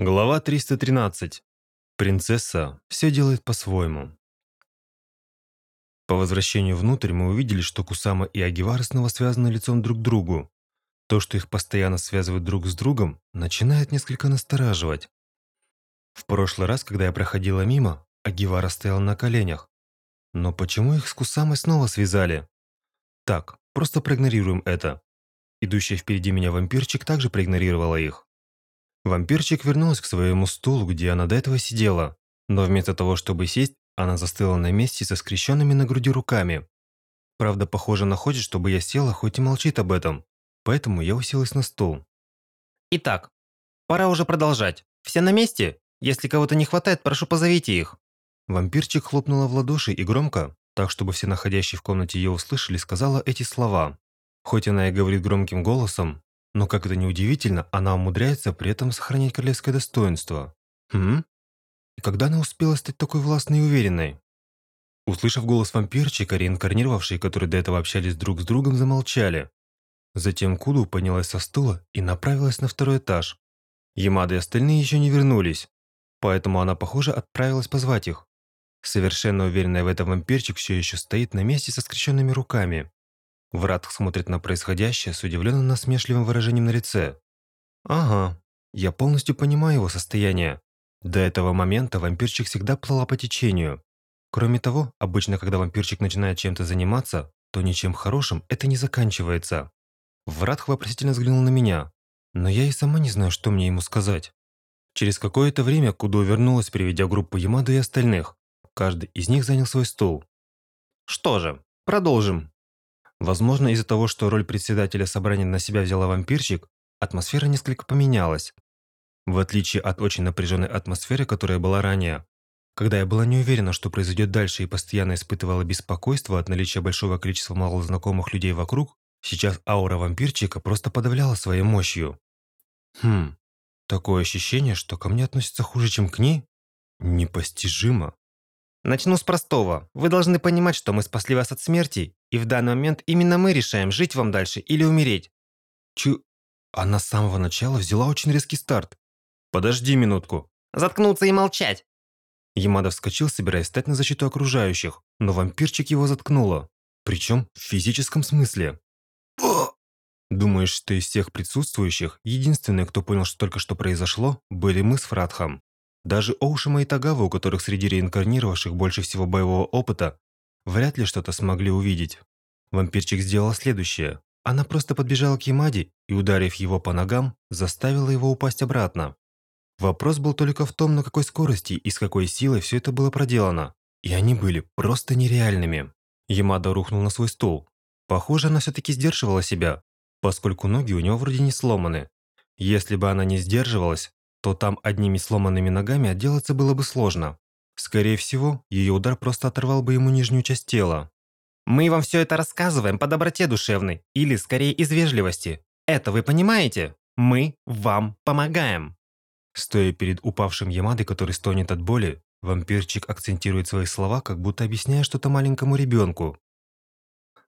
Глава 313. Принцесса все делает по-своему. По возвращению внутрь мы увидели, что Кусама и Агивара снова связаны лицом друг к другу. То, что их постоянно связывает друг с другом, начинает несколько настораживать. В прошлый раз, когда я проходила мимо, Агивара стоял на коленях. Но почему их с Кусамой снова связали? Так, просто проигнорируем это. Идущий впереди меня вампирчик также проигнорировала их. Вампирчик вернулась к своему стулу, где она до этого сидела, но вместо того, чтобы сесть, она застыла на месте со скрещенными на груди руками. Правда, похоже, она хочет, чтобы я села, хоть и молчит об этом, поэтому я уселась на стул. Итак, пора уже продолжать. Все на месте? Если кого-то не хватает, прошу позовите их. Вампирчик хлопнула в ладоши и громко, так чтобы все находящие в комнате ее услышали, сказала эти слова. Хоть она и говорит громким голосом, но, как это ни удивительно, она умудряется при этом сохранять королевское достоинство. Хм? И когда она успела стать такой властной и уверенной? Услышав голос вампирчика, реинкарнировавшие, которые до этого общались друг с другом, замолчали. Затем Куду поднялась со стула и направилась на второй этаж. Ямада и остальные еще не вернулись, поэтому она, похоже, отправилась позвать их. Совершенно уверенная в этом вампирчик все еще стоит на месте со скрещенными руками. Врат смотрит на происходящее с удивленно насмешливым выражением на лице. «Ага, я полностью понимаю его состояние. До этого момента вампирчик всегда плыла по течению. Кроме того, обычно, когда вампирчик начинает чем-то заниматься, то ничем хорошим это не заканчивается». Вратх вопросительно взглянул на меня, но я и сама не знаю, что мне ему сказать. Через какое-то время Кудо вернулась, приведя группу Ямаду и остальных. Каждый из них занял свой стул. Что же, продолжим. Возможно, из-за того, что роль председателя собрания на себя взяла вампирчик, атмосфера несколько поменялась. В отличие от очень напряженной атмосферы, которая была ранее, когда я была не уверена, что произойдет дальше и постоянно испытывала беспокойство от наличия большого количества малознакомых людей вокруг, сейчас аура вампирчика просто подавляла своей мощью. Хм, такое ощущение, что ко мне относятся хуже, чем к ней? Непостижимо. Начну с простого. Вы должны понимать, что мы спасли вас от смерти, и в данный момент именно мы решаем, жить вам дальше или умереть. Чу... Она с самого начала взяла очень резкий старт. Подожди минутку. Заткнуться и молчать. Ямада вскочил, собираясь стать на защиту окружающих, но вампирчик его заткнула. Причем в физическом смысле. Думаешь, что из всех присутствующих, единственные, кто понял, что только что произошло, были мы с Фратхом. Даже Оушима и Тагава, у которых среди реинкарнировавших больше всего боевого опыта, вряд ли что-то смогли увидеть. Вампирчик сделала следующее. Она просто подбежала к Ямаде и, ударив его по ногам, заставила его упасть обратно. Вопрос был только в том, на какой скорости и с какой силой все это было проделано. И они были просто нереальными. Ямада рухнул на свой стул. Похоже, она все-таки сдерживала себя, поскольку ноги у него вроде не сломаны. Если бы она не сдерживалась, то там одними сломанными ногами отделаться было бы сложно. Скорее всего, ее удар просто оторвал бы ему нижнюю часть тела. Мы вам все это рассказываем по доброте душевной, или скорее из вежливости. Это вы понимаете? Мы вам помогаем. Стоя перед упавшим Ямадой, который стонет от боли, вампирчик акцентирует свои слова, как будто объясняя что-то маленькому ребенку.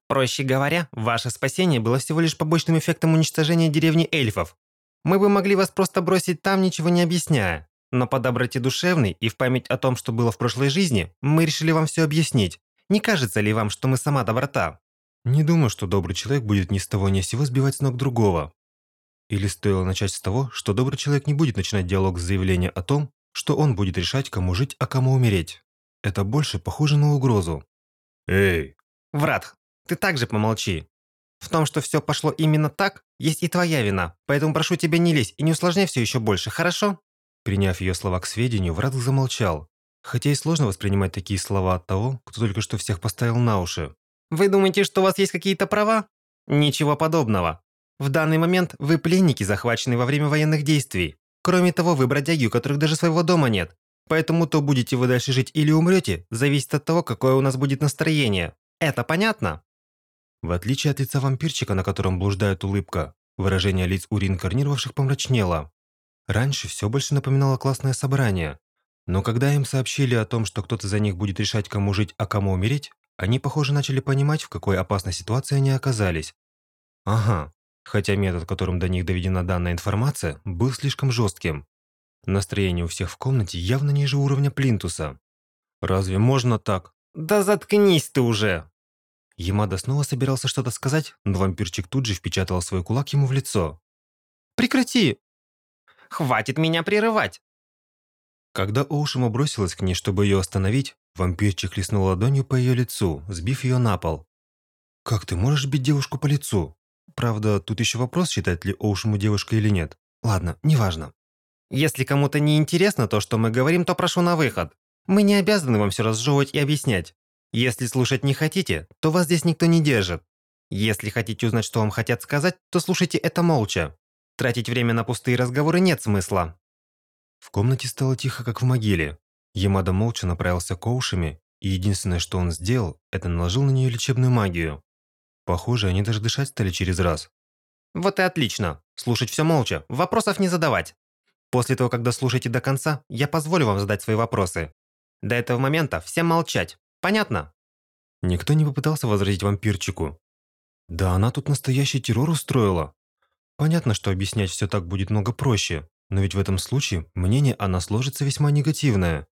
Проще говоря, ваше спасение было всего лишь побочным эффектом уничтожения деревни эльфов. Мы бы могли вас просто бросить там, ничего не объясняя. Но по доброте душевной и в память о том, что было в прошлой жизни, мы решили вам все объяснить. Не кажется ли вам, что мы сама доброта? Не думаю, что добрый человек будет ни с того ни с сего сбивать с ног другого. Или стоило начать с того, что добрый человек не будет начинать диалог с заявления о том, что он будет решать, кому жить, а кому умереть. Это больше похоже на угрозу. Эй! Врат, ты также помолчи. В том, что все пошло именно так, есть и твоя вина, поэтому прошу тебя не лезь и не усложняй все еще больше, хорошо?» Приняв ее слова к сведению, Врадл замолчал. Хотя и сложно воспринимать такие слова от того, кто только что всех поставил на уши. «Вы думаете, что у вас есть какие-то права? Ничего подобного. В данный момент вы пленники, захваченные во время военных действий. Кроме того, вы бродяги, у которых даже своего дома нет. Поэтому то будете вы дальше жить или умрете, зависит от того, какое у нас будет настроение. Это понятно?» В отличие от лица вампирчика, на котором блуждает улыбка, выражение лиц у реинкарнировавших помрачнело. Раньше все больше напоминало классное собрание. Но когда им сообщили о том, что кто-то за них будет решать, кому жить, а кому умереть, они, похоже, начали понимать, в какой опасной ситуации они оказались. Ага, хотя метод, которым до них доведена данная информация, был слишком жестким. Настроение у всех в комнате явно ниже уровня плинтуса. Разве можно так? Да заткнись ты уже! Ямада снова собирался что-то сказать, но вампирчик тут же впечатал свой кулак ему в лицо. Прекрати! Хватит меня прерывать! Когда Оушима бросилась к ней, чтобы ее остановить, вампирчик хлестнул ладонью по ее лицу, сбив ее на пол. «Как ты можешь бить девушку по лицу?» Правда, тут еще вопрос, считать ли Оушиму девушкой или нет. Ладно, неважно. Если кому-то не интересно то, что мы говорим, то прошу на выход. Мы не обязаны вам все разжевывать и объяснять. Если слушать не хотите, то вас здесь никто не держит. Если хотите узнать, что вам хотят сказать, то слушайте это молча. Тратить время на пустые разговоры нет смысла. В комнате стало тихо, как в могиле. Ямада молча направился к Оушиме, и единственное, что он сделал, это наложил на нее лечебную магию. Похоже, они даже дышать стали через раз. Вот и отлично. Слушать все молча, вопросов не задавать. После того, когда слушаете до конца, я позволю вам задать свои вопросы. До этого момента всем молчать. Понятно? Никто не попытался возразить вампирчику. Да она тут настоящий террор устроила. Понятно, что объяснять все так будет много проще, но ведь в этом случае мнение она сложится весьма негативное.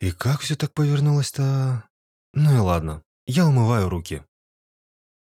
И как все так повернулось-то... Ну и ладно, я умываю руки.